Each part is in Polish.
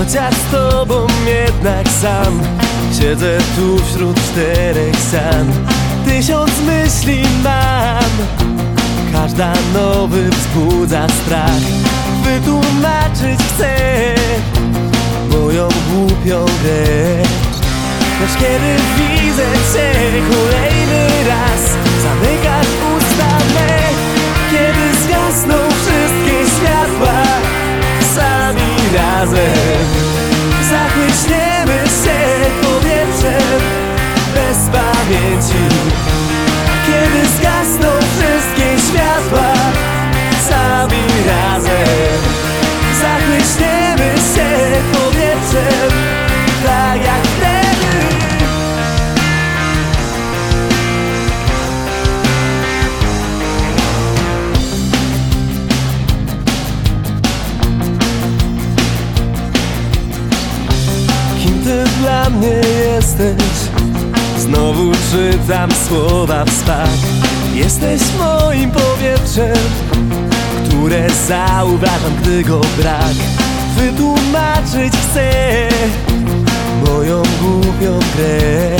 Chociaż z tobą jednak sam Siedzę tu wśród czterech ścian Tysiąc myśli mam Każda nowy wzbudza strach. Wytłumaczyć chcę Moją głupią grę. Lecz kiedy widzę cię kolejny raz Zamykasz usta me. Kiedy zgasną wszystkie światła Sami razem Kiedy zgasną wszystkie światła Sami razem Zachłyśniemy się powietrzem Tak jak wtedy Kim ty dla mnie jesteś? Znowu czytam słowa w Jesteś moim powietrzem Które zauważam, gdy go brak. Wytłumaczyć chcę Moją głupią grę.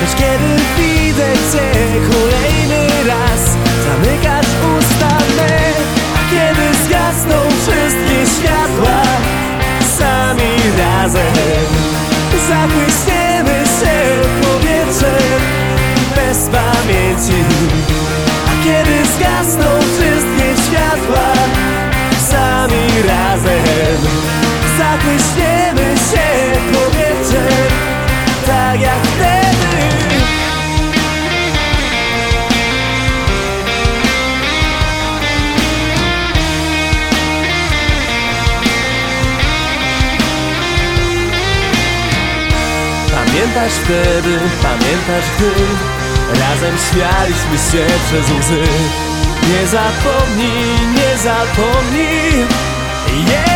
Lecz kiedy widzę cię kolejny raz Zamykasz Pamiętasz wtedy, pamiętasz gdy Razem śmialiśmy się przez łzy? Nie zapomnij, nie zapomnij yeah,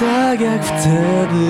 Tak jak wtedy